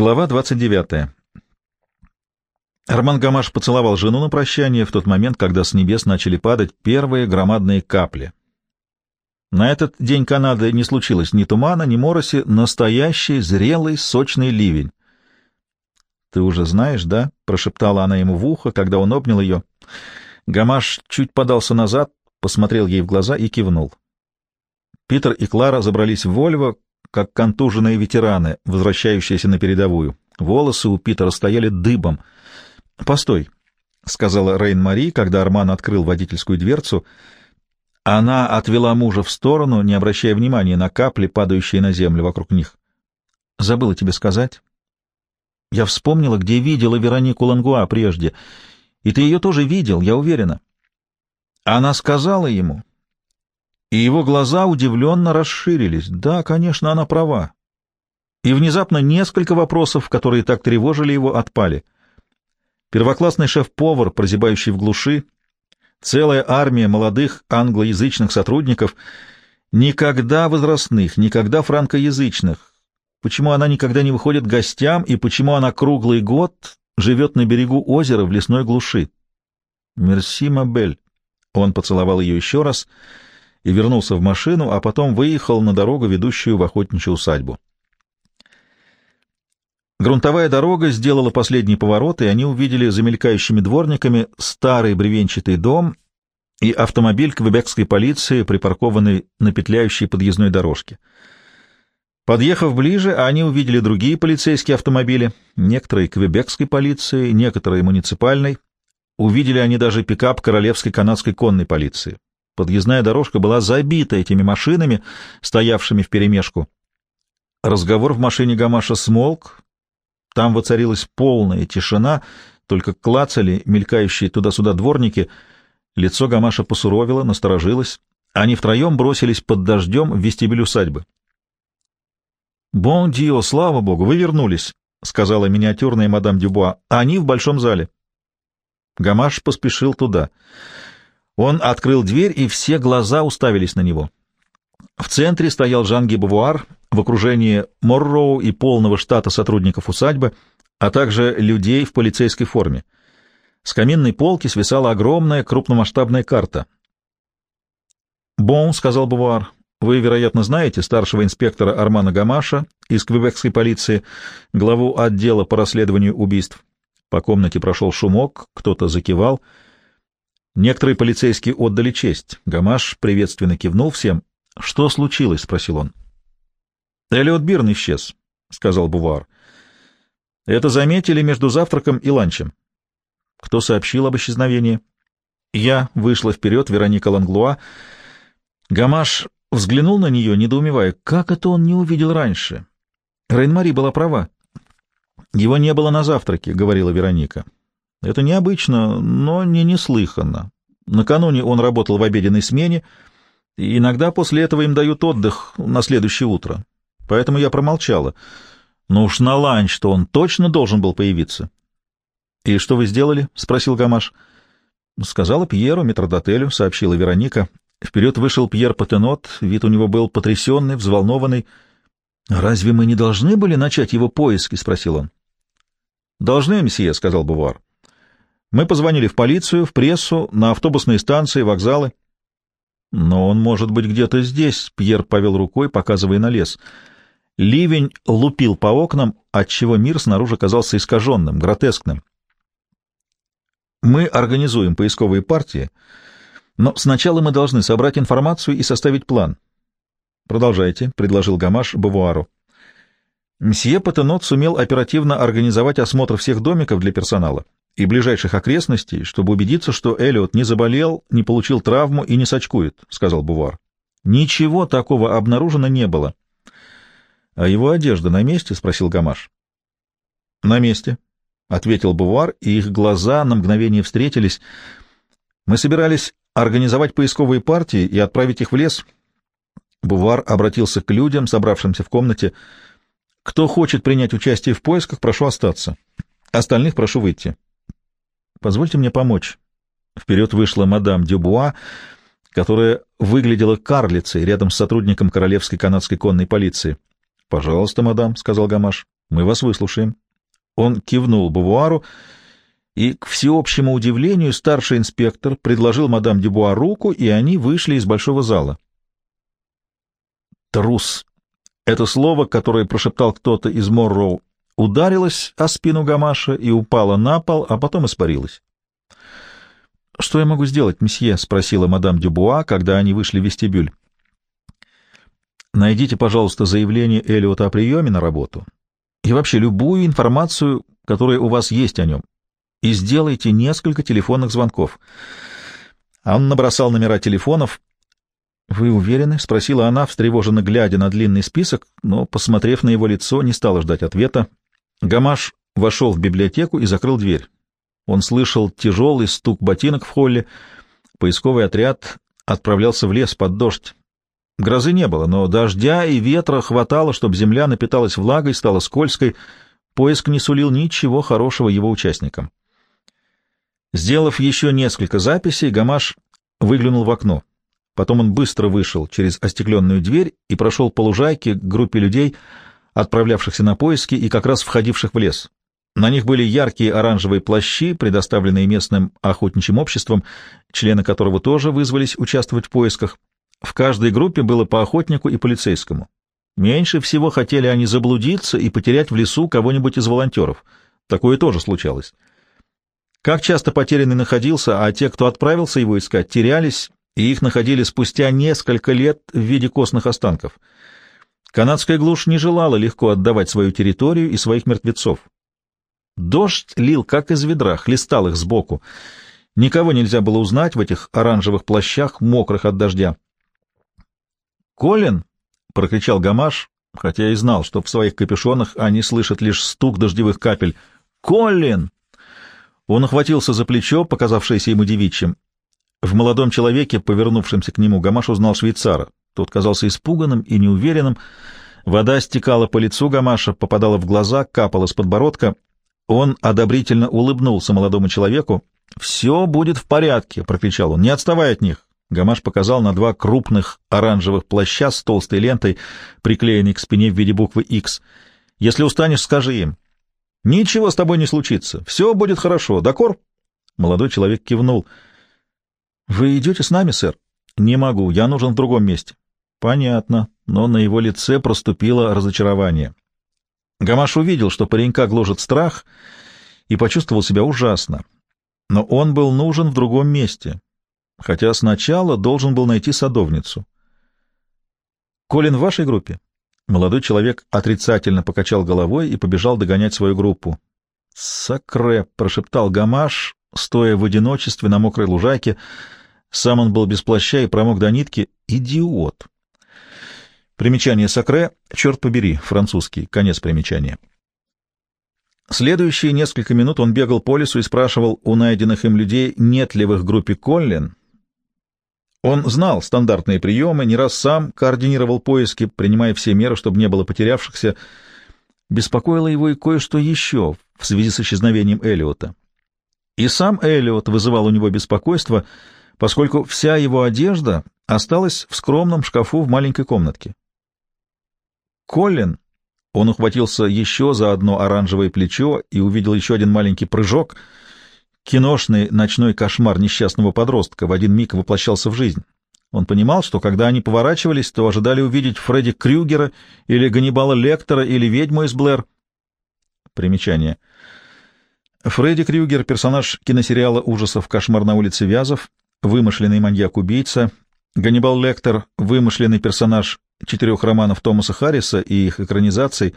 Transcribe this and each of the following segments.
Глава 29. Арман Гамаш поцеловал жену на прощание в тот момент, когда с небес начали падать первые громадные капли. На этот день Канады не случилось ни тумана, ни мороси, настоящий, зрелый, сочный ливень. «Ты уже знаешь, да?» — прошептала она ему в ухо, когда он обнял ее. Гамаш чуть подался назад, посмотрел ей в глаза и кивнул. Питер и Клара забрались в Вольво, как контуженные ветераны, возвращающиеся на передовую. Волосы у Питера стояли дыбом. «Постой», — сказала Рейн-Мари, когда Арман открыл водительскую дверцу. Она отвела мужа в сторону, не обращая внимания на капли, падающие на землю вокруг них. «Забыла тебе сказать. Я вспомнила, где видела Веронику Лангуа прежде, и ты ее тоже видел, я уверена». Она сказала ему, и его глаза удивленно расширились. Да, конечно, она права. И внезапно несколько вопросов, которые так тревожили его, отпали. Первоклассный шеф-повар, прозябающий в глуши, целая армия молодых англоязычных сотрудников, никогда возрастных, никогда франкоязычных. Почему она никогда не выходит гостям и почему она круглый год живет на берегу озера в лесной глуши? «Мерси, Мабель». Он поцеловал ее еще раз — и вернулся в машину, а потом выехал на дорогу, ведущую в охотничью усадьбу. Грунтовая дорога сделала последний поворот, и они увидели за мелькающими дворниками старый бревенчатый дом и автомобиль квебекской полиции, припаркованный на петляющей подъездной дорожке. Подъехав ближе, они увидели другие полицейские автомобили, некоторые квебекской полиции, некоторые муниципальной. Увидели они даже пикап Королевской канадской конной полиции. Подъездная дорожка была забита этими машинами, стоявшими вперемешку. Разговор в машине Гамаша смолк. Там воцарилась полная тишина, только клацали мелькающие туда-сюда дворники. Лицо Гамаша посуровило, насторожилось. Они втроем бросились под дождем в вестибюль усадьбы. «Бон Дио, слава богу, вы вернулись», — сказала миниатюрная мадам Дюбуа. «Они в большом зале». Гамаш поспешил туда. Он открыл дверь, и все глаза уставились на него. В центре стоял Жанги Бавуар в окружении Морроу и полного штата сотрудников усадьбы, а также людей в полицейской форме. С каминной полки свисала огромная крупномасштабная карта. «Бон», — сказал Бавуар, — «вы, вероятно, знаете старшего инспектора Армана Гамаша из Квебекской полиции, главу отдела по расследованию убийств». По комнате прошел шумок, кто-то закивал — Некоторые полицейские отдали честь. Гамаш приветственно кивнул всем. — Что случилось? — спросил он. — Эллиот Бирн исчез, — сказал Бувар. — Это заметили между завтраком и ланчем. — Кто сообщил об исчезновении? — Я вышла вперед, Вероника Ланглуа. Гамаш взглянул на нее, недоумевая, как это он не увидел раньше. Рейн-Мари была права. — Его не было на завтраке, — говорила Вероника. Это необычно, но не неслыханно. Накануне он работал в обеденной смене, и иногда после этого им дают отдых на следующее утро. Поэтому я промолчала. Но уж на ланч-то он точно должен был появиться. — И что вы сделали? — спросил Гамаш. — Сказала Пьеру, метродотелю, — сообщила Вероника. Вперед вышел Пьер Патенот, вид у него был потрясенный, взволнованный. — Разве мы не должны были начать его поиски? — спросил он. — Должны, месье, — сказал Бувар. Мы позвонили в полицию, в прессу, на автобусные станции, вокзалы. Но он может быть где-то здесь, Пьер повел рукой, показывая на лес. Ливень лупил по окнам, отчего мир снаружи казался искаженным, гротескным. Мы организуем поисковые партии, но сначала мы должны собрать информацию и составить план. Продолжайте, предложил Гамаш Бавуару. Мсье Патенот сумел оперативно организовать осмотр всех домиков для персонала и ближайших окрестностей, чтобы убедиться, что Эллиот не заболел, не получил травму и не сочкует, — сказал Бувар. Ничего такого обнаружено не было. — А его одежда на месте? — спросил Гамаш. — На месте, — ответил Бувар, и их глаза на мгновение встретились. Мы собирались организовать поисковые партии и отправить их в лес. Бувар обратился к людям, собравшимся в комнате. — Кто хочет принять участие в поисках, прошу остаться. Остальных прошу выйти. Позвольте мне помочь. Вперед вышла мадам Дюбуа, которая выглядела карлицей рядом с сотрудником Королевской канадской конной полиции. — Пожалуйста, мадам, — сказал Гамаш. Мы вас выслушаем. Он кивнул Бавуару, и, к всеобщему удивлению, старший инспектор предложил мадам Дебуа руку, и они вышли из большого зала. «Трус!» — это слово, которое прошептал кто-то из Морроу, ударилось о спину Гамаша и упало на пол, а потом испарилось. «Что я могу сделать, месье?» — спросила мадам Дюбуа, когда они вышли в вестибюль. «Найдите, пожалуйста, заявление Эллиота о приеме на работу и вообще любую информацию, которая у вас есть о нем, и сделайте несколько телефонных звонков». Он набросал номера телефонов. «Вы уверены?» — спросила она, встревоженно глядя на длинный список, но, посмотрев на его лицо, не стала ждать ответа. Гамаш вошел в библиотеку и закрыл дверь. Он слышал тяжелый стук ботинок в холле. Поисковый отряд отправлялся в лес под дождь. Грозы не было, но дождя и ветра хватало, чтобы земля напиталась влагой, стала скользкой. Поиск не сулил ничего хорошего его участникам. Сделав еще несколько записей, Гамаш выглянул в окно. Потом он быстро вышел через остекленную дверь и прошел по лужайке к группе людей, отправлявшихся на поиски и как раз входивших в лес. На них были яркие оранжевые плащи, предоставленные местным охотничьим обществом, члены которого тоже вызвались участвовать в поисках. В каждой группе было по охотнику и полицейскому. Меньше всего хотели они заблудиться и потерять в лесу кого-нибудь из волонтеров. Такое тоже случалось. Как часто потерянный находился, а те, кто отправился его искать, терялись, и их находили спустя несколько лет в виде костных останков. Канадская глушь не желала легко отдавать свою территорию и своих мертвецов. Дождь лил, как из ведра, хлестал их сбоку. Никого нельзя было узнать в этих оранжевых плащах, мокрых от дождя. «Колин!» — прокричал Гамаш, хотя и знал, что в своих капюшонах они слышат лишь стук дождевых капель. «Колин!» Он охватился за плечо, показавшееся ему девичьим. В молодом человеке, повернувшемся к нему, Гамаш узнал швейцара. Тот казался испуганным и неуверенным. Вода стекала по лицу Гамаша, попадала в глаза, капала с подбородка — он одобрительно улыбнулся молодому человеку. «Все будет в порядке», — прокричал он, — «не отставай от них». Гамаш показал на два крупных оранжевых плаща с толстой лентой, приклеенной к спине в виде буквы X. «Если устанешь, скажи им». «Ничего с тобой не случится. Все будет хорошо. Докор?» Молодой человек кивнул. «Вы идете с нами, сэр?» «Не могу. Я нужен в другом месте». «Понятно». Но на его лице проступило разочарование. Гамаш увидел, что паренька гложет страх, и почувствовал себя ужасно. Но он был нужен в другом месте, хотя сначала должен был найти садовницу. «Колин в вашей группе?» Молодой человек отрицательно покачал головой и побежал догонять свою группу. «Сакре!» — прошептал Гамаш, стоя в одиночестве на мокрой лужайке. Сам он был без плаща и промок до нитки. «Идиот!» Примечание Сакре, черт побери, французский, конец примечания. Следующие несколько минут он бегал по лесу и спрашивал у найденных им людей, нет ли в их группе Коллин. Он знал стандартные приемы, не раз сам координировал поиски, принимая все меры, чтобы не было потерявшихся. Беспокоило его и кое-что еще в связи с исчезновением Эллиота. И сам Эллиот вызывал у него беспокойство, поскольку вся его одежда осталась в скромном шкафу в маленькой комнатке. Колин, он ухватился еще за одно оранжевое плечо и увидел еще один маленький прыжок. Киношный ночной кошмар несчастного подростка в один миг воплощался в жизнь. Он понимал, что когда они поворачивались, то ожидали увидеть Фредди Крюгера или Ганнибала Лектора или ведьму из Блэр. Примечание. Фредди Крюгер — персонаж киносериала ужасов «Кошмар на улице Вязов», вымышленный маньяк-убийца. Ганнибал Лектор — вымышленный персонаж четырех романов Томаса Харриса и их экранизаций,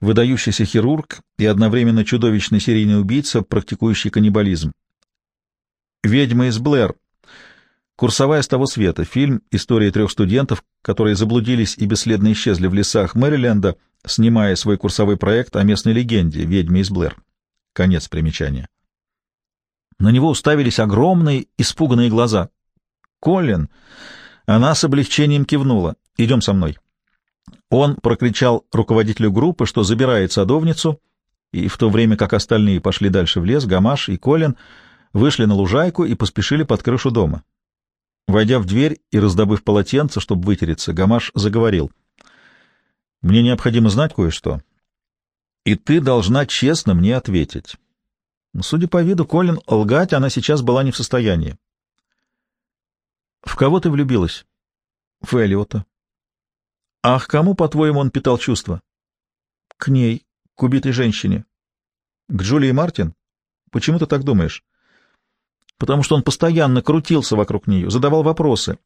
выдающийся хирург и одновременно чудовищный серийный убийца, практикующий каннибализм. «Ведьма из Блэр», «Курсовая с того света», фильм «История трех студентов», которые заблудились и бесследно исчезли в лесах Мэриленда, снимая свой курсовой проект о местной легенде «Ведьме из Блэр». Конец примечания. На него уставились огромные, испуганные глаза. «Колин!» Она с облегчением кивнула. «Идем со мной». Он прокричал руководителю группы, что забирает садовницу, и в то время как остальные пошли дальше в лес, Гамаш и Колин вышли на лужайку и поспешили под крышу дома. Войдя в дверь и раздобыв полотенце, чтобы вытереться, Гамаш заговорил. «Мне необходимо знать кое-что. И ты должна честно мне ответить. Судя по виду, Колин, лгать она сейчас была не в состоянии. В кого ты влюбилась? В Эллиота. А к кому, по-твоему, он питал чувства? К ней, к убитой женщине. К Джулии Мартин? Почему ты так думаешь? Потому что он постоянно крутился вокруг нее, задавал вопросы.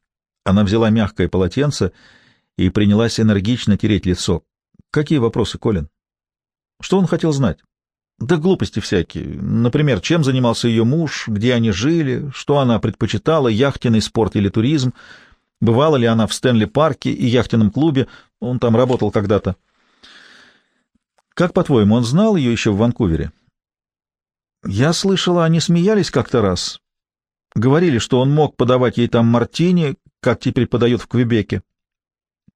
Она взяла мягкое полотенце и принялась энергично тереть лицо. Какие вопросы, Колин? Что он хотел знать? Да глупости всякие. Например, чем занимался ее муж, где они жили, что она предпочитала, яхтенный спорт или туризм, бывала ли она в Стэнли-парке и яхтенном клубе, он там работал когда-то. Как, по-твоему, он знал ее еще в Ванкувере? Я слышала, они смеялись как-то раз. Говорили, что он мог подавать ей там мартини, как теперь подают в Квебеке.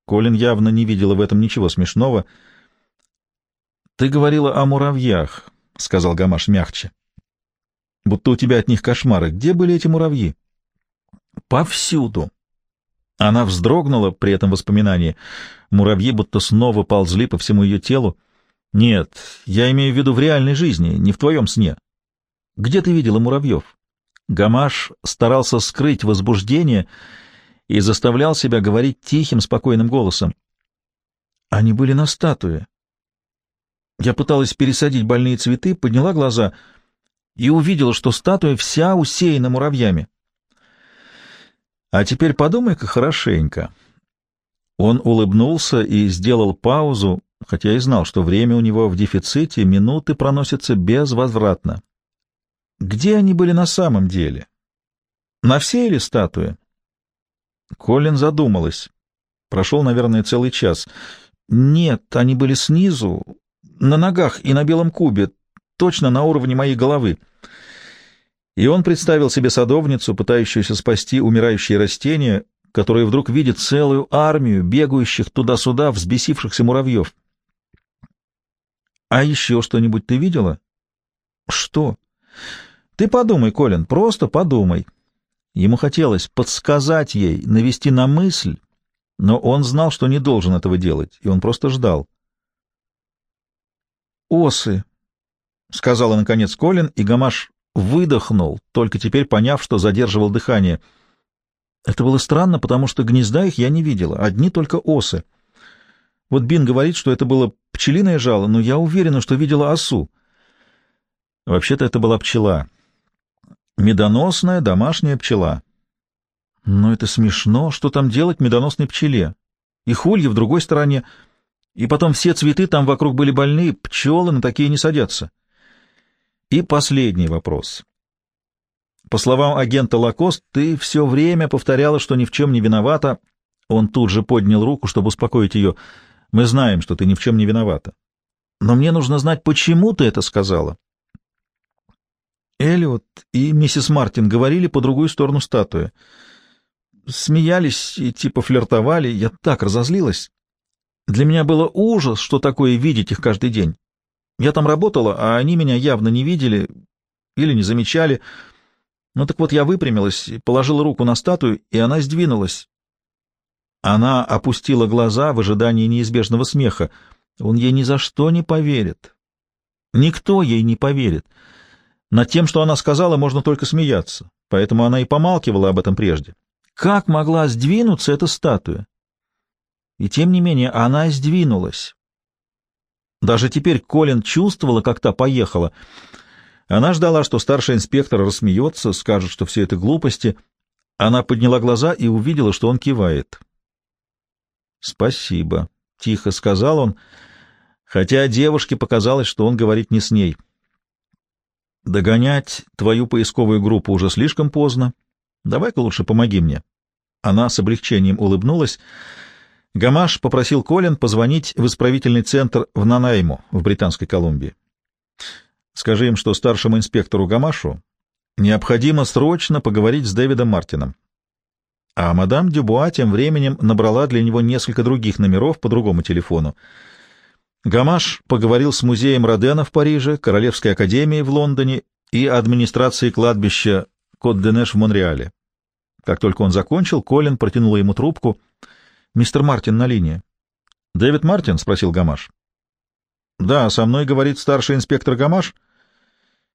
Колин явно не видела в этом ничего смешного. «Ты говорила о муравьях», — сказал Гамаш мягче. «Будто у тебя от них кошмары. Где были эти муравьи?» «Повсюду». Она вздрогнула при этом воспоминании. Муравьи будто снова ползли по всему ее телу. «Нет, я имею в виду в реальной жизни, не в твоем сне. Где ты видела муравьев?» Гамаш старался скрыть возбуждение и заставлял себя говорить тихим, спокойным голосом. «Они были на статуе. Я пыталась пересадить больные цветы, подняла глаза и увидела, что статуя вся усеяна муравьями. А теперь подумай-ка хорошенько. Он улыбнулся и сделал паузу, хотя и знал, что время у него в дефиците, минуты проносятся безвозвратно. Где они были на самом деле? На всей или статуе? Колин задумалась. Прошел, наверное, целый час. Нет, они были снизу, на ногах и на белом кубе, точно на уровне моей головы. И он представил себе садовницу, пытающуюся спасти умирающие растения, которая вдруг видит целую армию бегающих туда-сюда взбесившихся муравьев. «А еще что-нибудь ты видела?» «Что?» «Ты подумай, Колин, просто подумай». Ему хотелось подсказать ей, навести на мысль, но он знал, что не должен этого делать, и он просто ждал осы, — сказала, наконец, Колин, и Гамаш выдохнул, только теперь поняв, что задерживал дыхание. Это было странно, потому что гнезда их я не видела, одни только осы. Вот Бин говорит, что это было пчелиное жало, но я уверена, что видела осу. Вообще-то это была пчела. Медоносная домашняя пчела. Но это смешно, что там делать медоносной пчеле? И хульи в другой стороне... И потом все цветы там вокруг были больные, пчелы на такие не садятся. И последний вопрос. По словам агента Лакост, ты все время повторяла, что ни в чем не виновата. Он тут же поднял руку, чтобы успокоить ее. Мы знаем, что ты ни в чем не виновата. Но мне нужно знать, почему ты это сказала. Эллиот и миссис Мартин говорили по другую сторону статуи. Смеялись и типа флиртовали. Я так разозлилась. Для меня было ужас, что такое видеть их каждый день. Я там работала, а они меня явно не видели или не замечали. Ну так вот я выпрямилась, положила руку на статую, и она сдвинулась. Она опустила глаза в ожидании неизбежного смеха. Он ей ни за что не поверит. Никто ей не поверит. Над тем, что она сказала, можно только смеяться, поэтому она и помалкивала об этом прежде. Как могла сдвинуться эта статуя? И тем не менее она сдвинулась. Даже теперь Колин чувствовала, как та поехала. Она ждала, что старший инспектор рассмеется, скажет, что все это глупости. Она подняла глаза и увидела, что он кивает. «Спасибо», — тихо сказал он, хотя девушке показалось, что он говорит не с ней. «Догонять твою поисковую группу уже слишком поздно. Давай-ка лучше помоги мне». Она с облегчением улыбнулась, — Гамаш попросил Колин позвонить в исправительный центр в Нанайму в Британской Колумбии. Скажи им, что старшему инспектору Гамашу необходимо срочно поговорить с Дэвидом Мартином. А мадам Дюбуа тем временем набрала для него несколько других номеров по другому телефону. Гамаш поговорил с музеем Родена в Париже, Королевской академией в Лондоне и администрацией кладбища Кот-де-Неш в Монреале. Как только он закончил, Колин протянула ему трубку — Мистер Мартин на линии. Дэвид Мартин? — спросил Гамаш. Да, со мной говорит старший инспектор Гамаш.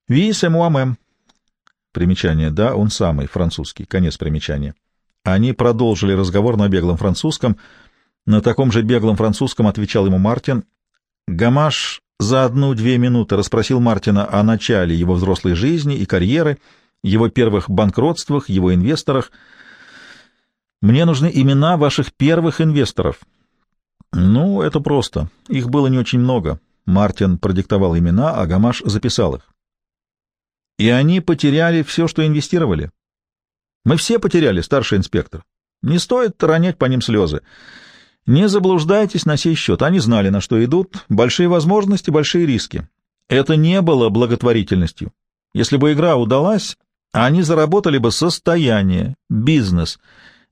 Ви сэмуамэм. Примечание. Да, он самый, французский. Конец примечания. Они продолжили разговор на беглом французском. На таком же беглом французском отвечал ему Мартин. Гамаш за одну-две минуты расспросил Мартина о начале его взрослой жизни и карьеры, его первых банкротствах, его инвесторах. «Мне нужны имена ваших первых инвесторов». «Ну, это просто. Их было не очень много». Мартин продиктовал имена, а Гамаш записал их. «И они потеряли все, что инвестировали?» «Мы все потеряли, старший инспектор. Не стоит ронять по ним слезы. Не заблуждайтесь на сей счет. Они знали, на что идут. Большие возможности, большие риски. Это не было благотворительностью. Если бы игра удалась, они заработали бы состояние, бизнес.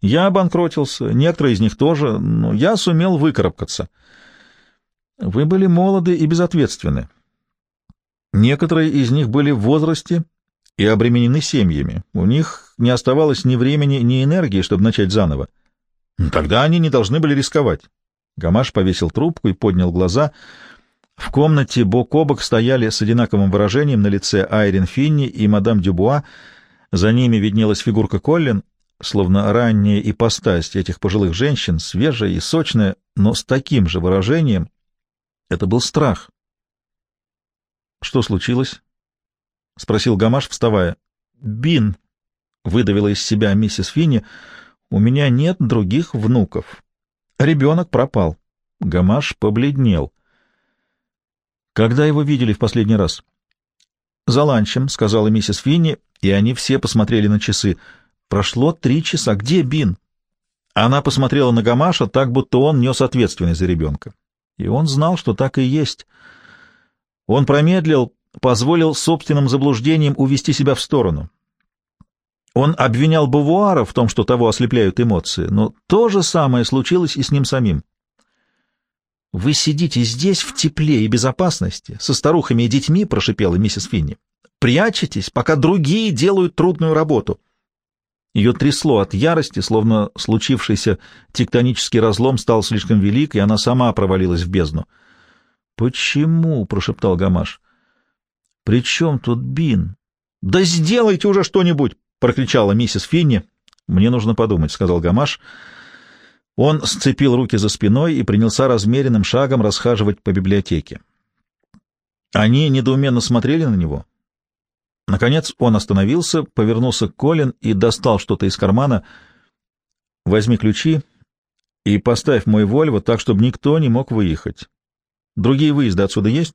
Я обанкротился, некоторые из них тоже, но я сумел выкарабкаться. Вы были молоды и безответственны. Некоторые из них были в возрасте и обременены семьями. У них не оставалось ни времени, ни энергии, чтобы начать заново. Тогда они не должны были рисковать. Гамаш повесил трубку и поднял глаза. В комнате бок о бок стояли с одинаковым выражением на лице Айрин Финни и мадам Дюбуа. За ними виднелась фигурка Коллин, словно ранняя ипостась этих пожилых женщин, свежая и сочная, но с таким же выражением. Это был страх. — Что случилось? — спросил Гамаш, вставая. — Бин, — выдавила из себя миссис Финни, — у меня нет других внуков. Ребенок пропал. Гамаш побледнел. Когда его видели в последний раз? За ланчем, сказала миссис Финни, и они все посмотрели на часы. Прошло три часа. Где Бин? Она посмотрела на Гамаша так, будто он нес ответственность за ребенка. И он знал, что так и есть. Он промедлил, позволил собственным заблуждениям увести себя в сторону. Он обвинял Бавуара в том, что того ослепляют эмоции, но то же самое случилось и с ним самим. «Вы сидите здесь в тепле и безопасности, со старухами и детьми», — прошипела миссис Финни. «Прячетесь, пока другие делают трудную работу». Ее трясло от ярости, словно случившийся тектонический разлом стал слишком велик, и она сама провалилась в бездну. «Почему?» — прошептал Гамаш. «При чем тут Бин?» «Да сделайте уже что-нибудь!» — прокричала миссис Финни. «Мне нужно подумать», — сказал Гамаш. Он сцепил руки за спиной и принялся размеренным шагом расхаживать по библиотеке. Они недоуменно смотрели на него. Наконец он остановился, повернулся к Колин и достал что-то из кармана. «Возьми ключи и поставь мой Вольво так, чтобы никто не мог выехать. Другие выезды отсюда есть?»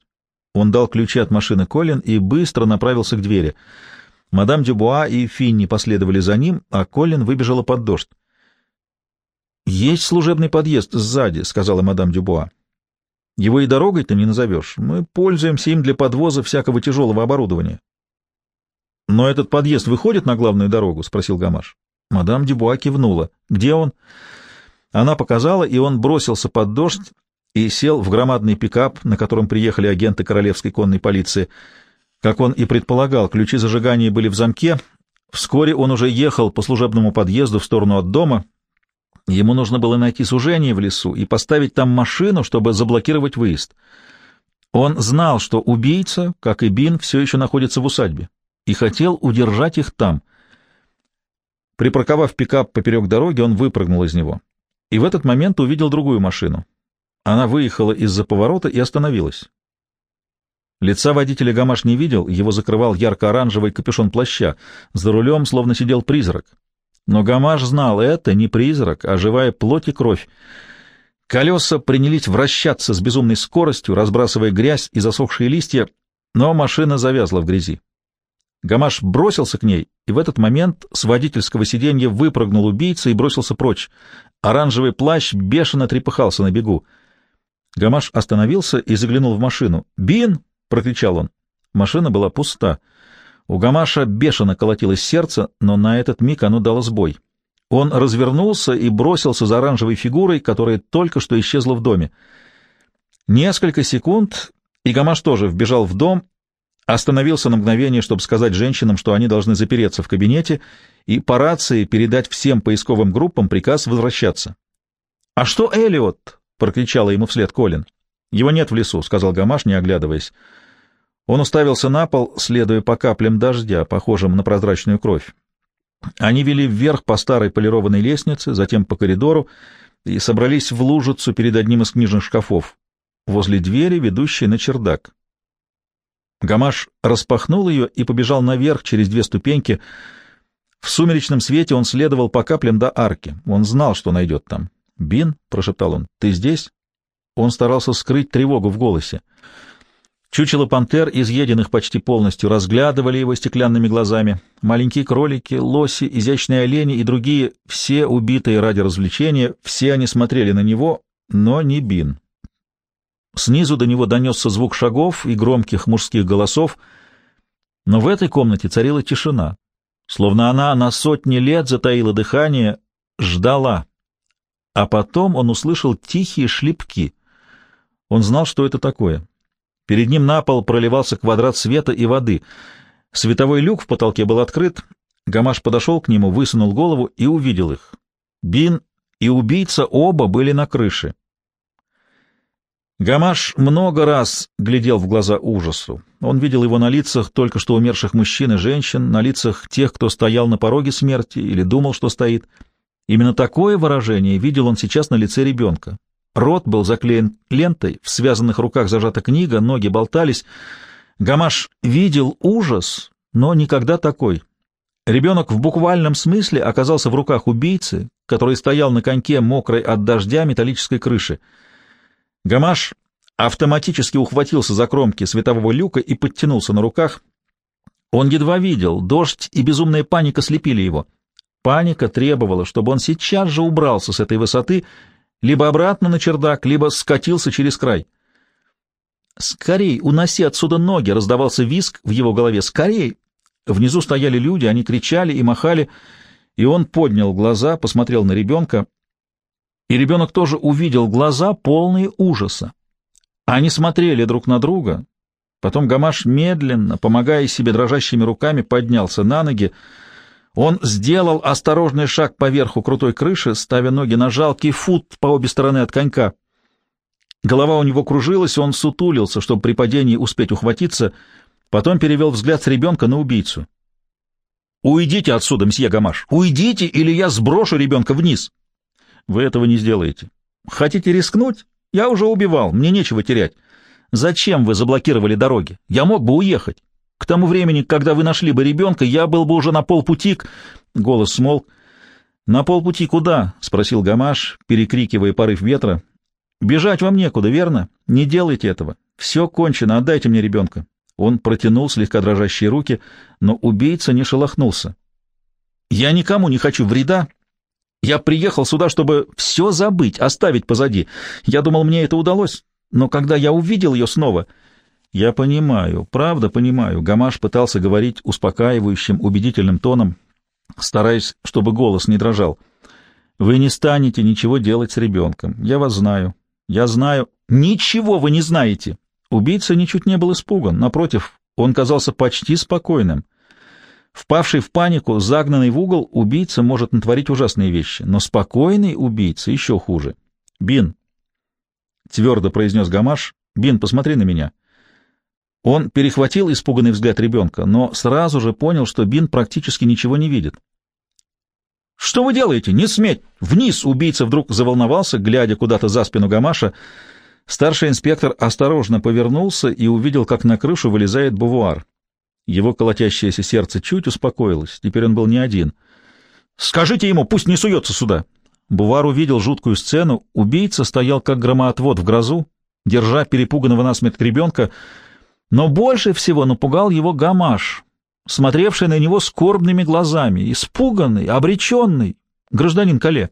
Он дал ключи от машины Колин и быстро направился к двери — Мадам Дюбуа и Финни последовали за ним, а Колин выбежала под дождь. «Есть служебный подъезд сзади», — сказала мадам Дюбуа. «Его и дорогой-то не назовешь. Мы пользуемся им для подвоза всякого тяжелого оборудования». «Но этот подъезд выходит на главную дорогу?» — спросил Гамаш. Мадам Дюбуа кивнула. «Где он?» Она показала, и он бросился под дождь и сел в громадный пикап, на котором приехали агенты королевской конной полиции — как он и предполагал, ключи зажигания были в замке. Вскоре он уже ехал по служебному подъезду в сторону от дома. Ему нужно было найти сужение в лесу и поставить там машину, чтобы заблокировать выезд. Он знал, что убийца, как и Бин, все еще находится в усадьбе, и хотел удержать их там. Припарковав пикап поперек дороги, он выпрыгнул из него. И в этот момент увидел другую машину. Она выехала из-за поворота и остановилась. Лица водителя Гамаш не видел, его закрывал ярко-оранжевый капюшон плаща. За рулем словно сидел призрак. Но Гамаш знал, это не призрак, а живая плоть и кровь. Колеса принялись вращаться с безумной скоростью, разбрасывая грязь и засохшие листья, но машина завязла в грязи. Гамаш бросился к ней, и в этот момент с водительского сиденья выпрыгнул убийца и бросился прочь. Оранжевый плащ бешено трепыхался на бегу. Гамаш остановился и заглянул в машину. «Бин!» прокричал он. Машина была пуста. У Гамаша бешено колотилось сердце, но на этот миг оно дало сбой. Он развернулся и бросился за оранжевой фигурой, которая только что исчезла в доме. Несколько секунд, и Гамаш тоже вбежал в дом, остановился на мгновение, чтобы сказать женщинам, что они должны запереться в кабинете, и по рации передать всем поисковым группам приказ возвращаться. «А что Элиот?» — прокричала ему вслед Колин. Его нет в лесу, — сказал Гамаш, не оглядываясь. Он уставился на пол, следуя по каплям дождя, похожим на прозрачную кровь. Они вели вверх по старой полированной лестнице, затем по коридору и собрались в лужицу перед одним из книжных шкафов, возле двери, ведущей на чердак. Гамаш распахнул ее и побежал наверх через две ступеньки. В сумеречном свете он следовал по каплям до арки. Он знал, что найдет там. «Бин», — прошептал он, — «ты здесь?» Он старался скрыть тревогу в голосе. Чучело пантер, изъеденных почти полностью, разглядывали его стеклянными глазами. Маленькие кролики, лоси, изящные олени и другие, все убитые ради развлечения, все они смотрели на него, но не Бин. Снизу до него донесся звук шагов и громких мужских голосов, но в этой комнате царила тишина, словно она на сотни лет затаила дыхание, ждала. А потом он услышал тихие шлепки. Он знал, что это такое. Перед ним на пол проливался квадрат света и воды. Световой люк в потолке был открыт. Гамаш подошел к нему, высунул голову и увидел их. Бин и убийца оба были на крыше. Гамаш много раз глядел в глаза ужасу. Он видел его на лицах только что умерших мужчин и женщин, на лицах тех, кто стоял на пороге смерти или думал, что стоит. Именно такое выражение видел он сейчас на лице ребенка. Рот был заклеен лентой, в связанных руках зажата книга, ноги болтались. Гамаш видел ужас, но никогда такой. Ребенок в буквальном смысле оказался в руках убийцы, который стоял на коньке мокрой от дождя металлической крыши. Гамаш автоматически ухватился за кромки светового люка и подтянулся на руках. Он едва видел, дождь и безумная паника слепили его. Паника требовала, чтобы он сейчас же убрался с этой высоты, либо обратно на чердак, либо скатился через край. «Скорей, уноси отсюда ноги!» — раздавался виск в его голове. «Скорей!» Внизу стояли люди, они кричали и махали, и он поднял глаза, посмотрел на ребенка — и ребенок тоже увидел глаза, полные ужаса. Они смотрели друг на друга. Потом Гамаш медленно, помогая себе дрожащими руками, поднялся на ноги. Он сделал осторожный шаг по верху крутой крыши, ставя ноги на жалкий фут по обе стороны от конька. Голова у него кружилась, он сутулился, чтобы при падении успеть ухватиться, потом перевел взгляд с ребенка на убийцу. «Уйдите отсюда, мсье Гамаш! Уйдите, или я сброшу ребенка вниз!» Вы этого не сделаете. Хотите рискнуть? Я уже убивал, мне нечего терять. Зачем вы заблокировали дороги? Я мог бы уехать. К тому времени, когда вы нашли бы ребенка, я был бы уже на полпути к... Голос смолк. «На полпути куда?» — спросил Гамаш, перекрикивая порыв ветра. «Бежать вам некуда, верно? Не делайте этого. Все кончено, отдайте мне ребенка». Он протянул слегка дрожащие руки, но убийца не шелохнулся. «Я никому не хочу вреда я приехал сюда, чтобы все забыть, оставить позади. Я думал, мне это удалось, но когда я увидел ее снова... Я понимаю, правда понимаю. Гамаш пытался говорить успокаивающим, убедительным тоном, стараясь, чтобы голос не дрожал. Вы не станете ничего делать с ребенком. Я вас знаю. Я знаю. Ничего вы не знаете. Убийца ничуть не был испуган. Напротив, он казался почти спокойным. Впавший в панику, загнанный в угол, убийца может натворить ужасные вещи, но спокойный убийца еще хуже. «Бин», — твердо произнес Гамаш, — «Бин, посмотри на меня». Он перехватил испуганный взгляд ребенка, но сразу же понял, что Бин практически ничего не видит. «Что вы делаете? Не сметь! Вниз!» Убийца вдруг заволновался, глядя куда-то за спину Гамаша. Старший инспектор осторожно повернулся и увидел, как на крышу вылезает бувуар. Его колотящееся сердце чуть успокоилось. Теперь он был не один. «Скажите ему, пусть не суется сюда!» Бувар увидел жуткую сцену. Убийца стоял как громоотвод в грозу, держа перепуганного насмерть ребенка, но больше всего напугал его гамаш, смотревший на него скорбными глазами, испуганный, обреченный, гражданин Кале.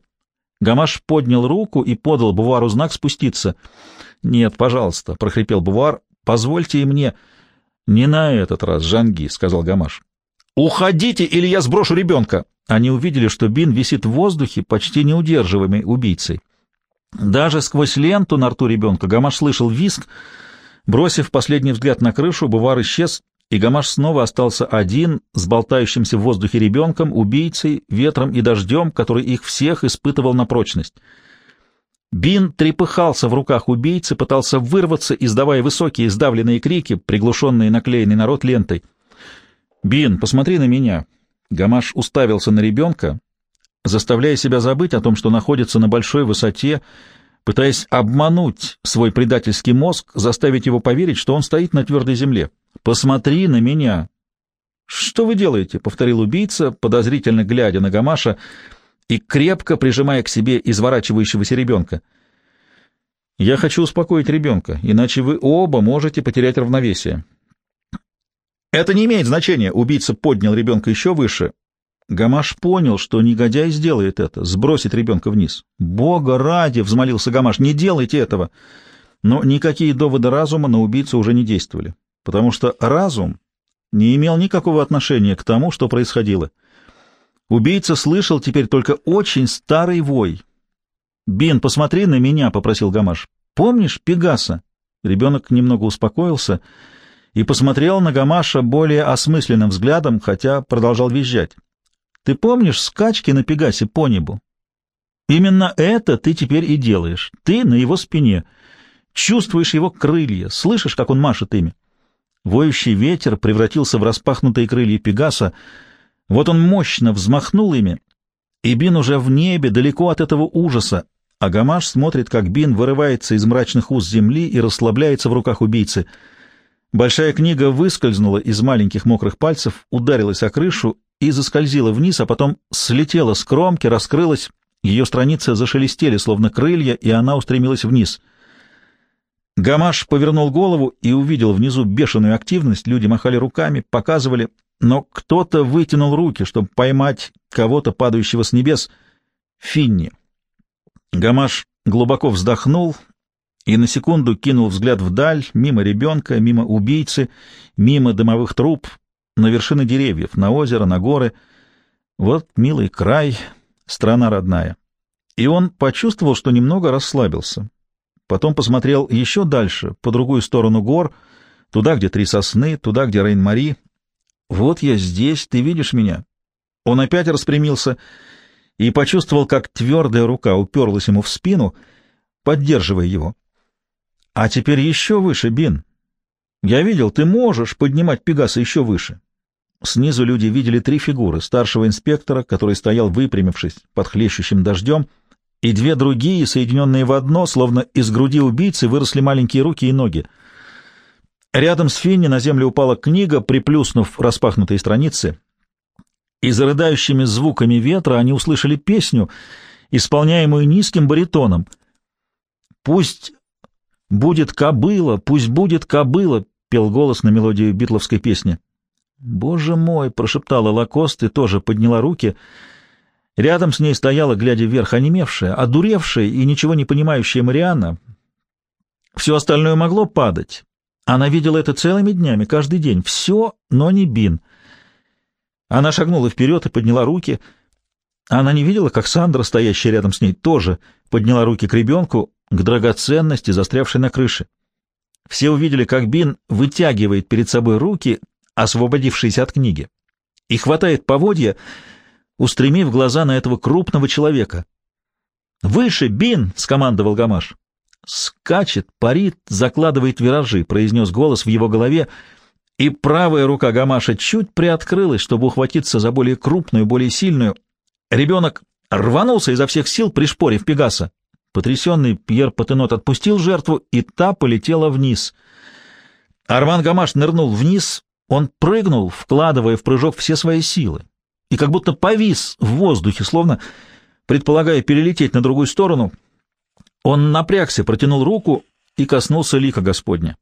Гамаш поднял руку и подал Бувару знак спуститься. «Нет, пожалуйста», — прохрипел Бувар, — «позвольте и мне...» «Не на этот раз, Жанги», — сказал Гамаш. «Уходите, или я сброшу ребенка!» Они увидели, что Бин висит в воздухе, почти неудерживаемый убийцей. Даже сквозь ленту на рту ребенка Гамаш слышал виск. Бросив последний взгляд на крышу, Бувар исчез, и Гамаш снова остался один с болтающимся в воздухе ребенком, убийцей, ветром и дождем, который их всех испытывал на прочность. Бин трепыхался в руках убийцы, пытался вырваться, издавая высокие сдавленные крики, приглушенные наклеенной на рот лентой. «Бин, посмотри на меня!» Гамаш уставился на ребенка, заставляя себя забыть о том, что находится на большой высоте, пытаясь обмануть свой предательский мозг, заставить его поверить, что он стоит на твердой земле. «Посмотри на меня!» «Что вы делаете?» — повторил убийца, подозрительно глядя на Гамаша и крепко прижимая к себе изворачивающегося ребенка. «Я хочу успокоить ребенка, иначе вы оба можете потерять равновесие». «Это не имеет значения!» — убийца поднял ребенка еще выше, Гамаш понял, что негодяй сделает это, сбросит ребенка вниз. «Бога ради!» — взмолился Гамаш. «Не делайте этого!» Но никакие доводы разума на убийцу уже не действовали, потому что разум не имел никакого отношения к тому, что происходило. Убийца слышал теперь только очень старый вой. «Бин, посмотри на меня!» — попросил Гамаш. «Помнишь Пегаса?» Ребенок немного успокоился и посмотрел на Гамаша более осмысленным взглядом, хотя продолжал визжать. Ты помнишь скачки на Пегасе по небу? Именно это ты теперь и делаешь. Ты на его спине. Чувствуешь его крылья, слышишь, как он машет ими. Воющий ветер превратился в распахнутые крылья Пегаса. Вот он мощно взмахнул ими, и Бин уже в небе, далеко от этого ужаса. А Гамаш смотрит, как Бин вырывается из мрачных уст земли и расслабляется в руках убийцы. Большая книга выскользнула из маленьких мокрых пальцев, ударилась о крышу и заскользила вниз, а потом слетела с кромки, раскрылась, ее страницы зашелестели, словно крылья, и она устремилась вниз. Гамаш повернул голову и увидел внизу бешеную активность, люди махали руками, показывали, но кто-то вытянул руки, чтобы поймать кого-то, падающего с небес. Финни. Гамаш глубоко вздохнул и на секунду кинул взгляд вдаль, мимо ребенка, мимо убийцы, мимо дымовых труб, на вершины деревьев, на озеро, на горы. Вот милый край, страна родная. И он почувствовал, что немного расслабился. Потом посмотрел еще дальше, по другую сторону гор, туда, где три сосны, туда, где Рейн-Мари. «Вот я здесь, ты видишь меня?» Он опять распрямился и почувствовал, как твердая рука уперлась ему в спину, поддерживая его. «А теперь еще выше, Бин. Я видел, ты можешь поднимать Пегаса еще выше. Снизу люди видели три фигуры — старшего инспектора, который стоял выпрямившись под хлещущим дождем, и две другие, соединенные в одно, словно из груди убийцы, выросли маленькие руки и ноги. Рядом с Финни на землю упала книга, приплюснув распахнутые страницы, и за рыдающими звуками ветра они услышали песню, исполняемую низким баритоном. «Пусть будет кобыла, пусть будет кобыла», — пел голос на мелодию битловской песни. «Боже мой!» — прошептала Лакост и тоже подняла руки. Рядом с ней стояла, глядя вверх, онемевшая, одуревшая и ничего не понимающая Марианна. Все остальное могло падать. Она видела это целыми днями, каждый день. Все, но не Бин. Она шагнула вперед и подняла руки. Она не видела, как Сандра, стоящая рядом с ней, тоже подняла руки к ребенку, к драгоценности, застрявшей на крыше. Все увидели, как Бин вытягивает перед собой руки освободившийся от книги, и хватает поводья, устремив глаза на этого крупного человека. «Выше, Бин!» — скомандовал Гамаш. «Скачет, парит, закладывает виражи», — произнес голос в его голове, и правая рука Гамаша чуть приоткрылась, чтобы ухватиться за более крупную, более сильную. Ребенок рванулся изо всех сил, пришпорив Пегаса. Потрясенный Пьер Патенот отпустил жертву, и та полетела вниз. Арман Гамаш нырнул вниз, он прыгнул, вкладывая в прыжок все свои силы, и как будто повис в воздухе, словно предполагая перелететь на другую сторону. Он напрягся, протянул руку и коснулся лика Господня.